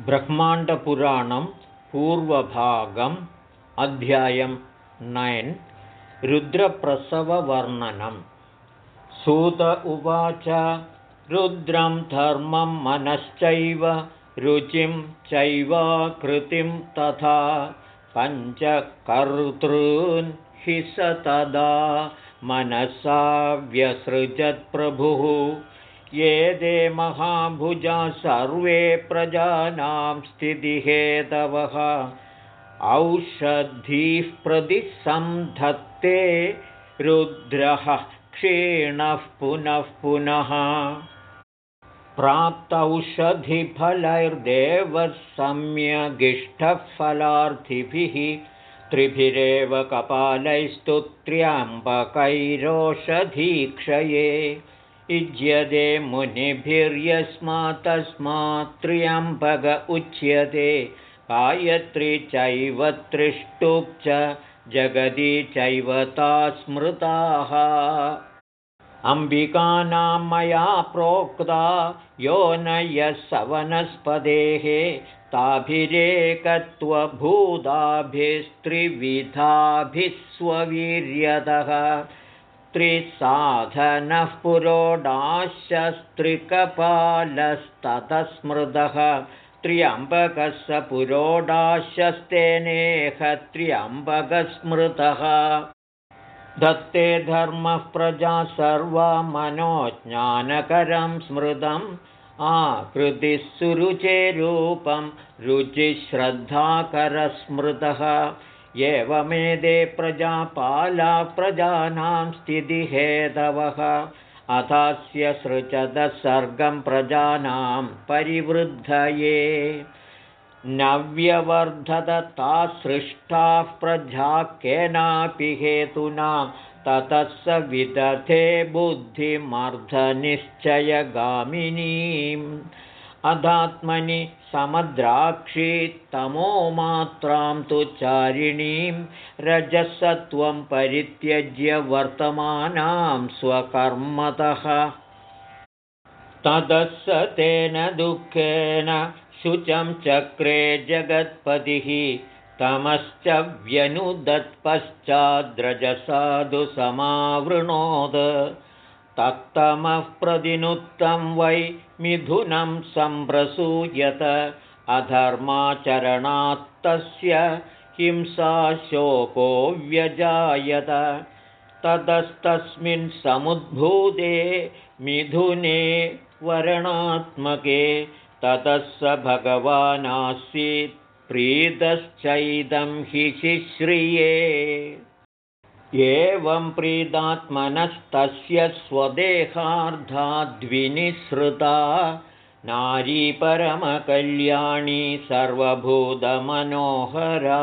ब्रह्माण्डपुराणं पूर्वभागम् अध्यायं नैन् रुद्रप्रसववर्णनं। सूत उवाच रुद्रं धर्मं मनश्चैव रुचिं चैवाकृतिं तथा पञ्चकर्तॄन् हि स तदा मनसा व्यसृजत्प्रभुः ये दे महाभुजा सर्वे प्रजानां स्थितिहेतवः। औषधीः प्रतिसन्धत्ते रुद्रः क्षीणः पुनः पुनः। प्राप्तौषधिफलैर्देवः सम्यगिष्टः फलार्थिभिः त्रिभिरेव कपालैस्तुत्र्यम्बकैरोषधीक्षये। युज्यते मुनिभिर्यस्मात् तस्मात् त्र्यम्बक उच्यते। गायत्री चैव त्रिष्टुप् च जगति चैव ता स्मृताः अम्बिकानां मया प्रोक्ता यो न यः सवनस्पदेः ताभिरेकत्वभूताभिस्त्रिविधाभिः स्ववीर्यतः त्रिसाधनः पुरोडाशस्त्रिकपालस्ततस्मृतः त्र्यम्बकस्य पुरोडाशस्तेनेह त्र्यम्बकस्मृतः। दत्ते धर्मः प्रजा सर्वा मनोज्ञानकरं स्मृतम्। आकृतिः सुरुचेरूपं रुचिश्रद्धाकरस्मृतः एवमेदे प्रजापाला प्रजानां स्थितिहेतवः अथास्य सृजतः सर्गं प्रजानां परिवृद्धये। नव्यवर्धदता सृष्टाः प्रजा केनापि हेतुना। ततः स विदधे बुद्धिमर्धनिश्चयगामिनीम्। अधात्मनि समद्राक्षी तमो मात्रां तु चारिणीं रजसत्वं परित्यज्य वर्तमानां स्वकर्मतः। ततः स तेन दुःखेन शुचं चक्रे जगत्पतिः तमश्च व्यनुदत्पश्चाद्रजसाधु समावृणोद तत्तमः प्रतिनुत्तं वै मिथुनं सम्प्रसूयत। अधर्माचरणात्तस्य हिंसाशोको व्यजायत। ततस्तस्मिन् समुद्भूते मिथुने वरणात्मके ततः स भगवानासीत् प्रीतश्चैदं हि शिश्रिये एवं प्रीदात्मनस्तस्य स्वदेहार्धाद्विनिःसृता नारीपरमकल्याणी सर्वभूतमनोहरा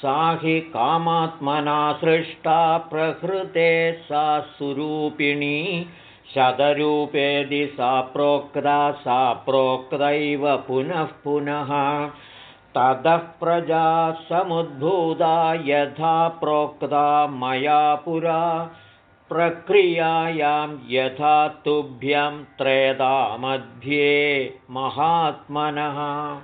सा हि कामात्मना सृष्टा प्रहृते सा सुरूपिणी शतरूपेदि सा प्रोक्ता सा प्रोक्तैव पुनः पुनः ततः प्रजा समुद्भूता यथा प्रोक्ता मया पुरा। प्रक्रियायां यथा तुभ्यं त्रेधामध्ये महात्मनः।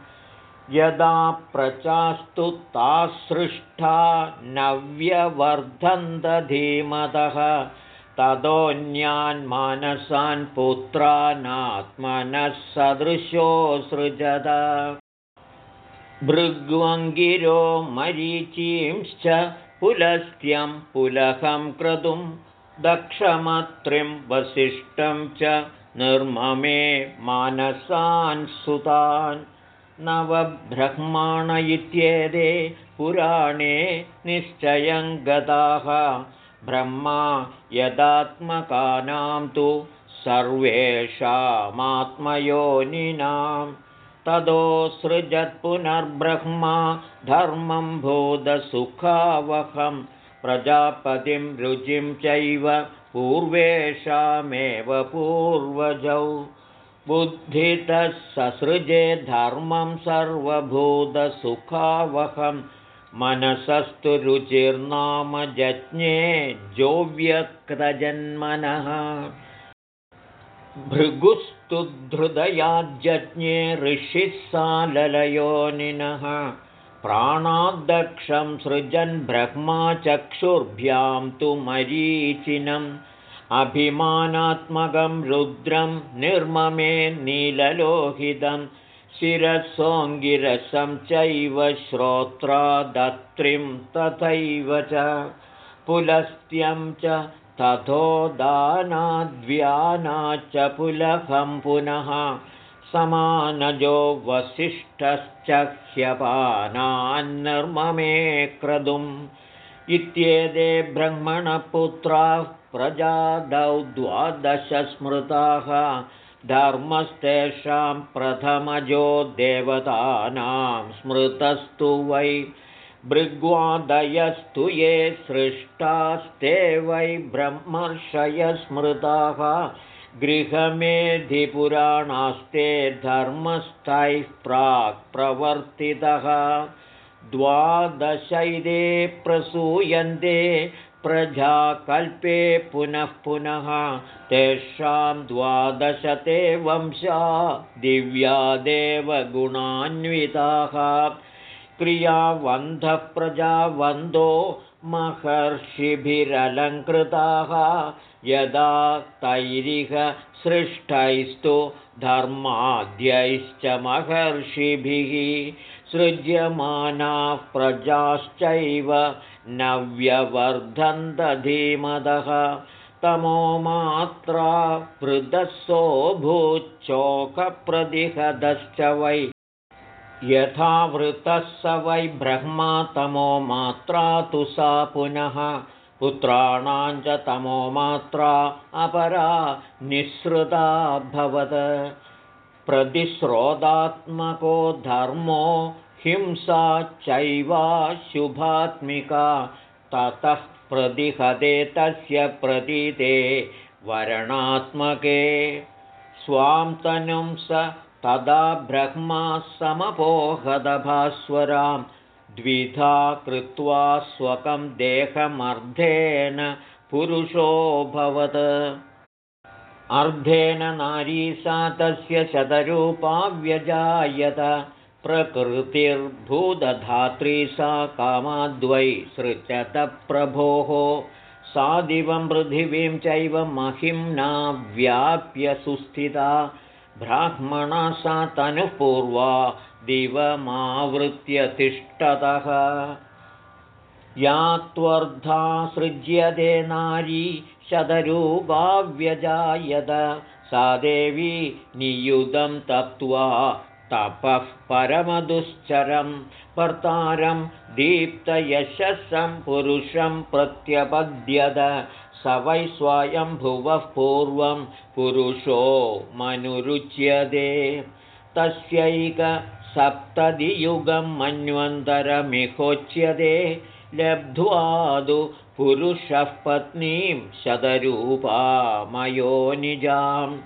यदा प्रचास्तु तासृष्टा नव्यवर्धन्तधीमतः ततोऽन्यान् पुत्रानात्मनः सदृशोऽसृजत भृग्वङ्गिरो मरीचींश्च पुलस्त्यं पुलहं क्रतुं दक्षमत्रिं वसिष्ठं च निर्ममे मानसान् सुतान् नवब्रह्माण इत्येते पुराणे निश्चयं गताः। ब्रह्मा यदात्मकानां तु सर्वेषामात्मयोनिनाम् तदोसृजत्पुनर्ब्रह्मा धर्मं बोधसुखावहं प्रजापतिं रुचिं चैव पूर्वेषामेव पूर्वजौ। बुद्धितः ससृजे धर्मं सर्वभूतसुखावहं मनसस्तु रुचिर्नाम जज्ञे जोव्यक्तजन्मनः। भृगुस्तु धृदयाज्ञे ऋषिः साललयोनिनः। प्राणाद्दक्षं सृजन् ब्रह्मा चक्षुर्भ्यां तु मरीचिनम्। अभिमानात्मकं रुद्रं निर्ममे नीललोहितं। शिरसोऽङ्गिरसं चैव श्रोत्रादत्रिं तथैव च। पुलस्त्यं च तथोदानाद्व्यानाच्च पुलहं पुनः समानजो वसिष्ठश्च ह्यपानान्नर्ममे क्रतुम् इत्येते ब्रह्मणपुत्राः प्रजादौ द्वादशस्मृताः धर्मस्तेषां प्रथमजो देवतानां स्मृतस्तु वै भृग्वादयस्तु ये सृष्टास्ते वै ब्रह्मर्षयस्मृताः। गृहमेधिपुराणास्ते धर्मस्थैः प्राक् प्रवर्तितः। द्वादशैदे प्रसूयन्ते प्रजाकल्पे पुनः पुनः। तेषां द्वादशते वंशा दिव्यादेव गुणान्विताः क्रियावन्धः प्रजावन्दो महर्षिभिरलङ्कृताः। यदा तैरिह सृष्टैस्तु धर्माद्यैश्च महर्षिभिः सृज्यमानाः प्रजाश्चैव नव्यवर्धन्तधीमदः तमो मात्रा वृदस्सोऽभूच्चोकप्रदिहदश्च वै यथा वृतः स वै ब्रह्मा तमो मात्रा तु सा पुनः। पुत्राणां च तमो मात्रा अपरा निःसृताभवत् प्रतिस्रोतात्मको धर्मो हिंसा चैवाशुभात्मिका ततः प्रतिहते तस्य प्रतीते वरणात्मके। स्वां तनुं स तदा ब्रह्मा समपोहदभास्वरां द्विधा कृत्वा स्वकं देहमर्धेन पुरुषोऽभवत् अर्धेन नारी सा तस्य शतरूपा व्यजायत प्रकृतिर्भूदधात्री सा कामाद्वै सृजतप्रभोः। सा दिवं पृथिवीं चैव महिम्ना व्याप्य सुस्थिता ब्राह्मणा सा तनुपूर्वा दिवमावृत्य तिष्ठतः। या त्वर्धा सृज्यते नारी शतरूपाव्यजायत। सा देवी नियुधं तप्त्वा तपः परमदुश्चरं कर्तारं दीप्तयशसं पुरुषं प्रत्यपद्यत वै स्वयंभुवः पूर्वं पुरुषो मनुरुच्यते। तस्यैकसप्तदियुगं मन्वन्तरमिहोच्यते। लब्ध्वादु पुरुषः पत्नीं शतरूपामयो निजां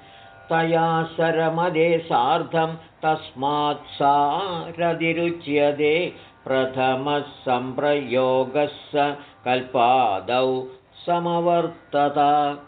तया शरमदे सार्धं तस्मात् सा रदिरुच्यते प्रथमः सम्प्रयोगः स कल्पादौ समवर्तत।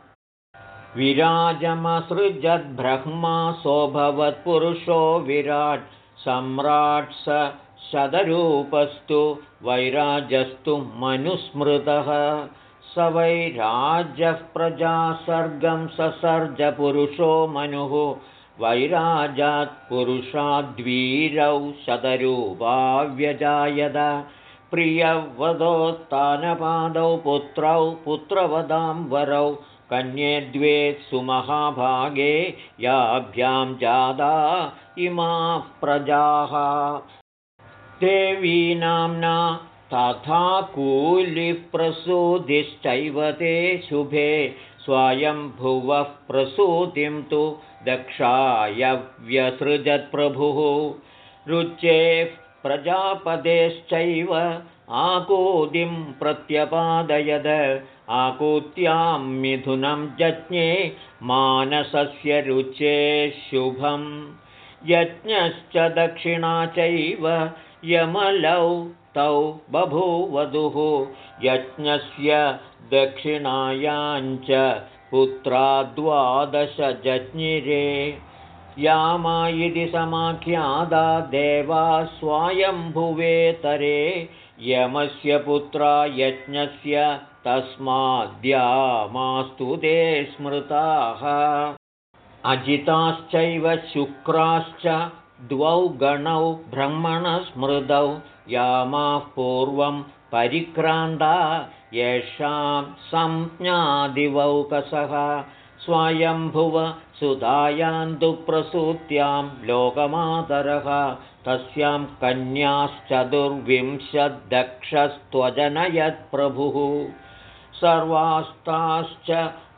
विराजमसृजद्ब्रह्मा सोऽभवत्पुरुषो विराट्। सम्राट् स शतरूपस्तु वैराजस्तु मनुस्मृतः। स वैराजः प्रजासर्गं ससर्जपुरुषो मनुः। वैराजात्पुरुषाद्वीरौ शतरूपाव्यजायत प्रियवदोत्तानपादौ पुत्रौ पुत्रवदां वरौ कन्ये द्वे सुमहाभागे याभ्यां जादा इमाः प्रजाः। देवी नाम्ना तथा कूलिः प्रसूतिश्चैव ते शुभे स्वयंभुवः प्रसूतिं तु दक्षाय व्यसृजत्प्रभुः रुचेः प्रजापदेश्चैव आकूतिं प्रत्यपादयद। आकूत्यां मिथुनं जज्ञे मानसस्य रुचेः शुभं यज्ञश्च दक्षिणा चैव यमलौ तौ बभूवधुः। यज्ञस्य दक्षिणायाञ्च पुत्रा द्वादश जज्ञिरे यामा इति समाख्यादा देवा स्वायम्भुवेतरे यमस्य पुत्रा यज्ञस्य तस्माद्यामास्तु ते स्मृताः। अजिताश्चैव शुक्राश्च द्वौ गणौ ब्रह्मणस्मृतौ यामाः पूर्वं परिक्रान्ता येषां संज्ञादिवौकसः स्वयम्भुव सुधायान्तुप्रसूत्यां लोकमातरः तस्यां कन्याश्चतुर्विंशद्दक्षस्त्वजनयत्प्रभुः सर्वास्ताश्च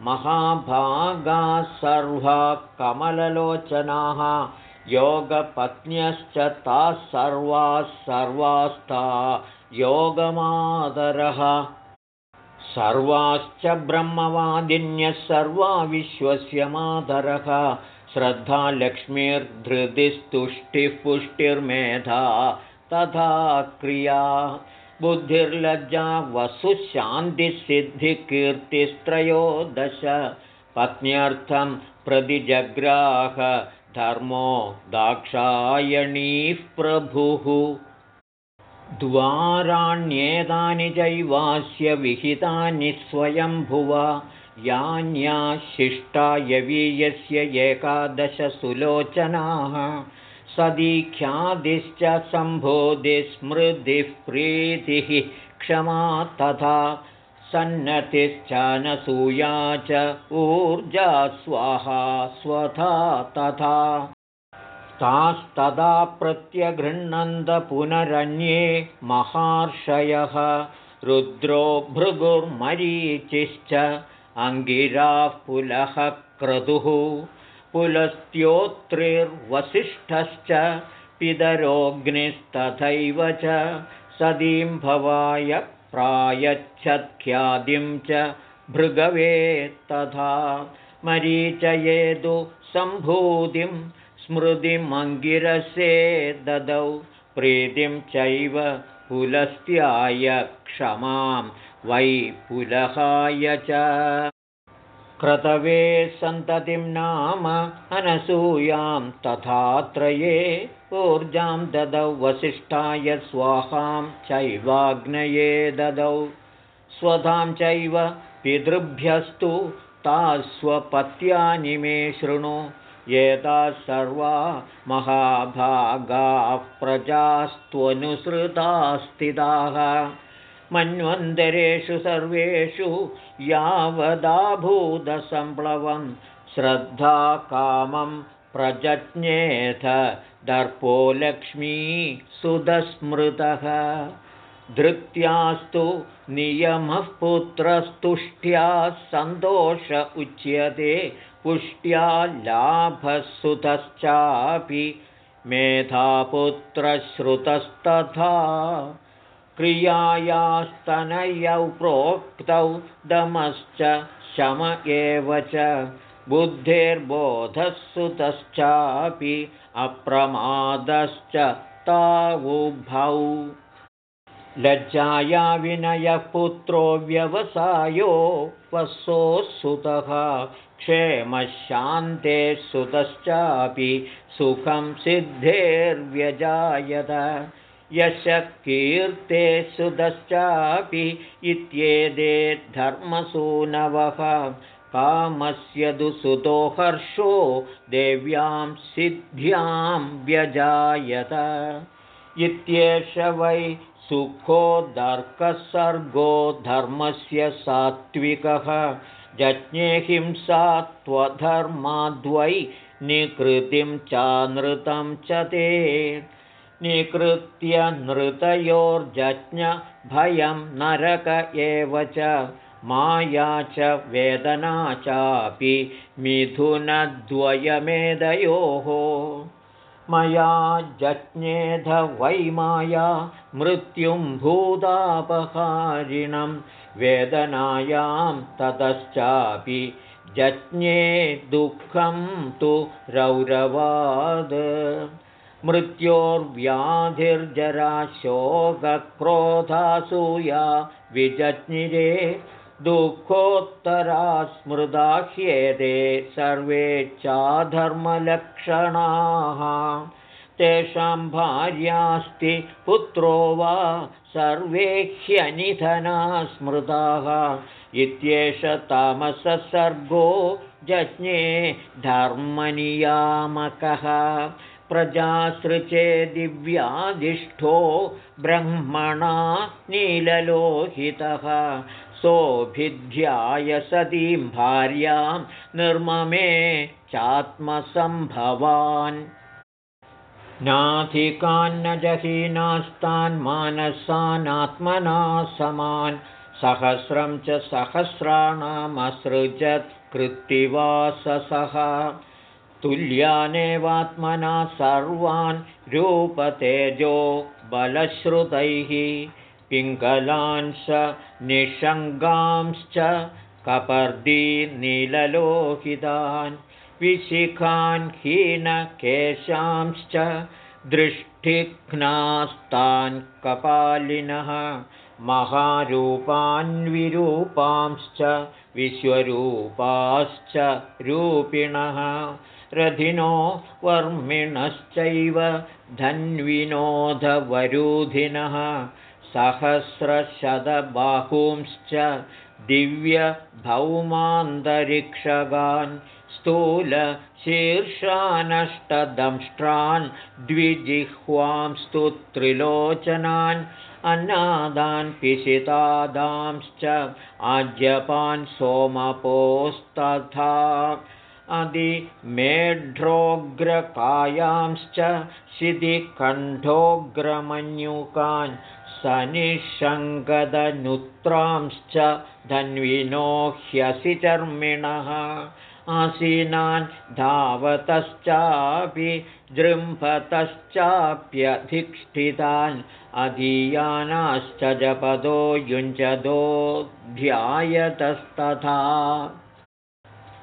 महाभागाः सर्वा कमललोचनाः योगपत्न्यश्च ताः सर्वाः सर्वास्ता योगमादरः सर्वाश्च ब्रह्मवादिन्यः सर्वा विश्वस्य मातरः। श्रद्धा लक्ष्मीर्धृतिस्तुष्टिः पुष्टिर्मेधा तथा क्रिया। बुद्धिर्लज्जा वसुशान्तिसिद्धिकीर्तिस्त्रयोदश पत्न्यर्थं प्रतिजग्राह धर्मो दाक्षायणीः प्रभुः द्वाराण्येतानि चैवास्य विहितानि स्वयम्भुवा यान्याशिष्टा यवीयस्य एकादशसुलोचनाः। सदीख्यादिश्च सम्बोधिस्मृतिः प्रीतिः क्षमा तथा सन्नतिश्चानसूया च ऊर्जा स्वाहा स्वथा तथा तास्तदा प्रत्यगृह्णन्त पुनरन्ये महार्षयः। रुद्रो भृगुर्मरीचिश्च अङ्गिराः पुलः क्रतुः। पुलस्त्योत्रिर्वसिष्ठश्च पितरोऽग्निस्तथैव च सदीं भवाय प्रायच्छत्ख्यादिं च भृगवे तथा। मरीचयेदु सम्भूतिं स्मृतिमङ्गिरसे ददौ प्रीतिं चैव पुलस्त्याय क्षमां वै पुलहाय च। क्रतवे सन्ततिं नाम अनसूयां तथात्रये ऊर्जां ददौ वसिष्ठाय स्वाहां चैवाग्नये ददौ। स्वधां चैव पितृभ्यस्तु तास्वपत्यानि मे शृणु एताः सर्वा महाभागाः प्रजास्त्वनुसृतास्थिताः। मन्वन्तरेषु सर्वेषु यावदाभूतसम्प्लवं श्रद्धा कामं प्रजज्ञेथ दर्पो लक्ष्मी सुदस्मृतः धृत्यास्तु नियमः पुत्रस्तुष्ट्या सन्तोष उच्यते पुष्ट्या लाभसुतश्चापि मेधापुत्रश्रुतस्तथा क्रियायास्तनयौ प्रोक्तौ दमश्च शम एव च बुद्धेर्बोधः सुतश्चापि अप्रमादश्च तावुभौ। लज्जाया विनयः पुत्रो व्यवसायो वसोः क्षेमशान्ते सुतश्चापि सुखं सिद्धेर्व्यजायत। यशकीर्ते सुतश्चापि इत्येते धर्मसूनवः। कामस्य दुसुतो हर्षो देव्यां सिद्ध्यां व्यजायत। इत्येष वै सुखोदर्कसर्गो धर्मस्य सात्विकः जज्ञे हिंसा त्वधर्माद्वै निकृतिं चानृतं च ते। निकृत्य नृतयोर्जज्ञभयं नरक एव च माया च वेदना चापि मिथुनद्वयमेधयोः। मया जज्ञेध वै माया मृत्युं भूतापहारिणं वेदनायां ततश्चापि जज्ञे दुःखं तु रौरवाद। मृत्योर्व्याधिर्जराशोकक्रोधासूया विजज्ञिरे दुःखोत्तरा स्मृदा ह्येते सर्वे चाधर्मलक्षणाः तेषां भार्यास्ति पुत्रो वा सर्वे ह्यनिधना स्मृताः। इत्येष तामससर्गो जज्ञे धर्मनियामकः। प्रजासृचे दिव्यादिष्ठो ब्रह्मणा नीललोहितः। सोऽभिध्याय सतीं भार्यां निर्ममे चात्मसम्भवान् नाधिकान्न जहीनास्तान् मानसानात्मना समान्। सहस्रं च सहस्राणामसृजत्कृत्तिवाससः तुल्यानेवात्मना सर्वान् रूपतेजो बलश्रुतैः। पिङ्गलांश निषङ्गांश्च कपर्दीनीललोहितान् विशिखान् हीनकेशांश्च दृष्टिघ्नास्तान् कपालिनः महारूपान्विरूपांश्च विश्वरूपाश्च रूपिणः। रथिनो वर्मिणश्चैव धन्विनोधवरूधिनः सहस्रशतबाहूंश्च दिव्यभौमान्तरिक्षगान् स्थूलशीर्षानष्टदंष्ट्रान् द्विजिह्वांस्तु त्रिलोचनान् अन्नादान् पिशितादांश्च आज्यपान् सोमपोस्तथा अधिमेढ्रोग्रकायांश्च शिधिकण्ठोग्रमन्युकान् सनिषङ्गदनुत्रांश्च धन्विनो ह्यसि चर्मिणः आसीनान् धावतश्चापि जृम्भतश्चाप्यधिष्ठितान् अधीयानाश्च जपदो युञ्जदो ध्यायतस्तथा।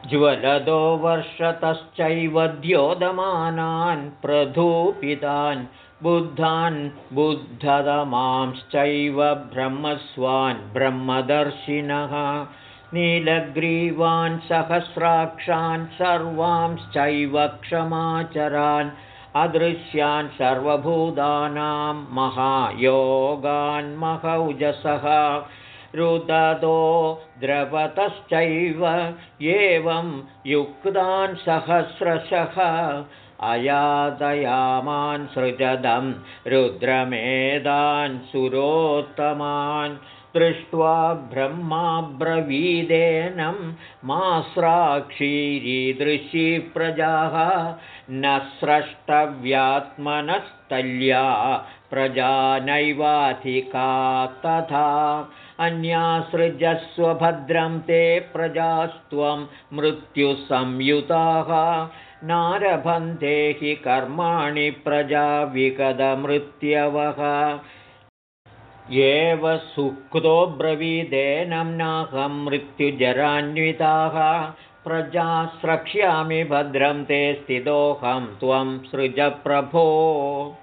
ज्वलदो वर्षतश्चैव द्योदमानान् प्रधूपितान् बुद्धान् बुद्धतमांश्चैव ब्रह्मस्वान् ब्रह्मदर्शिनः नीलग्रीवान् सहस्राक्षान् सर्वांश्चैव क्षमाचरान् अदृश्यान् सर्वभूतानां महायोगान् महौजसः रुदतो द्रवतश्चैव एवं युक्तान् सहस्रशः अयातयामान् सृजदं रुद्रमेधान् सुरोत्तमान् दृष्ट्वा ब्रह्माब्रवीदेनं मास्राक्षीरीदृशी प्रजाः न स्रष्टव्यात्मनस्तल्या प्रजा नैवाधिका तथा अन्यासृजस्वभद्रं ते प्रजास्त्वं मृत्युसंयुताः। नारभन्ते हि कर्माणि प्रजाविगतमृत्यवः एव सुक्तो ब्रवीदेनं नाहं मृत्युजरान्विताः। प्रजा स्रक्ष्यामि भद्रं ते स्थितोऽहं त्वं सृजप्रभो।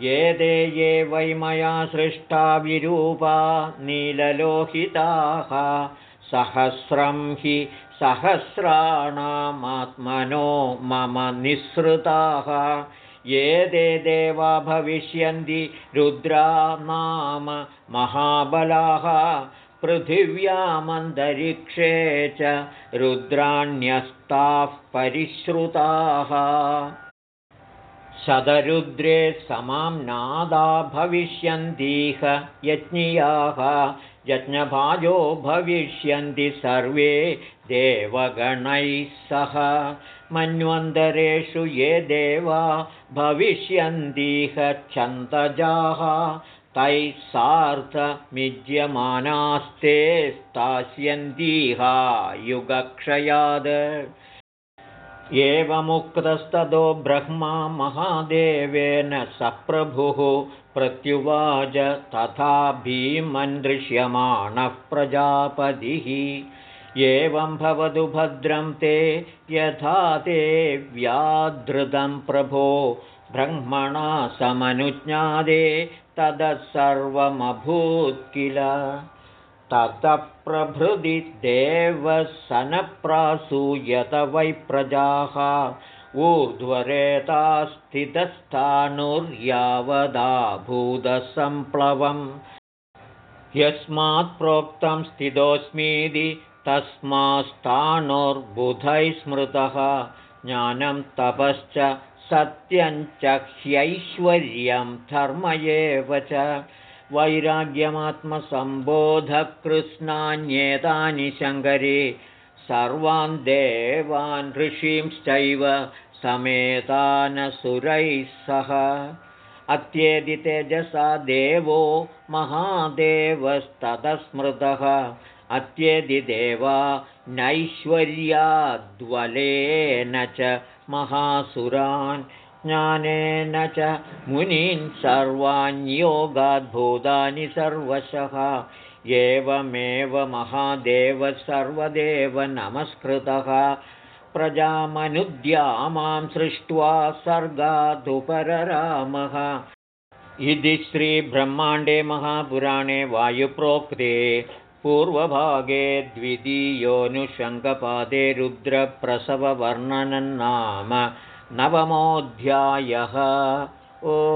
ये ते ये वै मया सृष्टा विरूपा नीललोहिताः। सहस्रं हि सहस्राणामात्मनो मम निःसृताः ये ते देवा भविष्यन्ति रुद्रा नाम महाबलाः पृथिव्यामन्तरिक्षे च रुद्राण्यस्ताः परिश्रुताः। शतरुद्रे समां नादा भविष्यन्तीह यज्ञियाः यज्ञभाजो भविष्यन्ति सर्वे देवगणैः सह। मन्वन्तरेषु ये देवा भविष्यन्तीह छन्दजाः तैः सार्धमिज्यमानास्ते स्थास्यन्तीहा युगक्षयाद एवमुक्तस्ततो ब्रह्मा महादेवेन सप्रभुः प्रत्युवाच तथा भीमन् दृश्यमाणः प्रजापतिः। एवं भवतु भद्रं ते यथा ते व्याधृतं प्रभो। ब्रह्मणा समनुज्ञादे ततः सर्वमभूत् किल ततः प्रभृति देवः सनप्रासूयत वै प्रजाः। ऊर्ध्वरेता स्थितस्थाणुर्यावदा भूतसम्प्लवम् यस्मात् प्रोक्तं स्थितोऽस्मीति तस्मात्स्थाणोर्बुधैः स्मृतः। ज्ञानं तपश्च सत्यञ्च ह्यैश्वर्यं धर्म एव च वैराग्यमात्मसम्बोधकृत्स्नान्येतानि शङ्करे सर्वान् देवान् ऋषींश्चैव समेतानसुरैः सह। अत्येदि तेजसा देवो महादेवस्ततस्मृतः अत्येदि देवा नैश्वर्याद्वलेन च महासुरान् ज्ञानेन च मुनीन् सर्वान्योगाद्भूतानि सर्वशः। एवमेव महादेवः सर्वदेव नमस्कृतः। प्रजामनुद्यामां सृष्ट्वा सर्गादुपररामः। इति श्रीब्रह्माण्डे महापुराणे वायुप्रोक्ते। पूर्वभागे द्वितीयोऽनुषङ्गपादे रुद्रप्रसववर्णनन्नाम नवमोऽध्यायः। ओ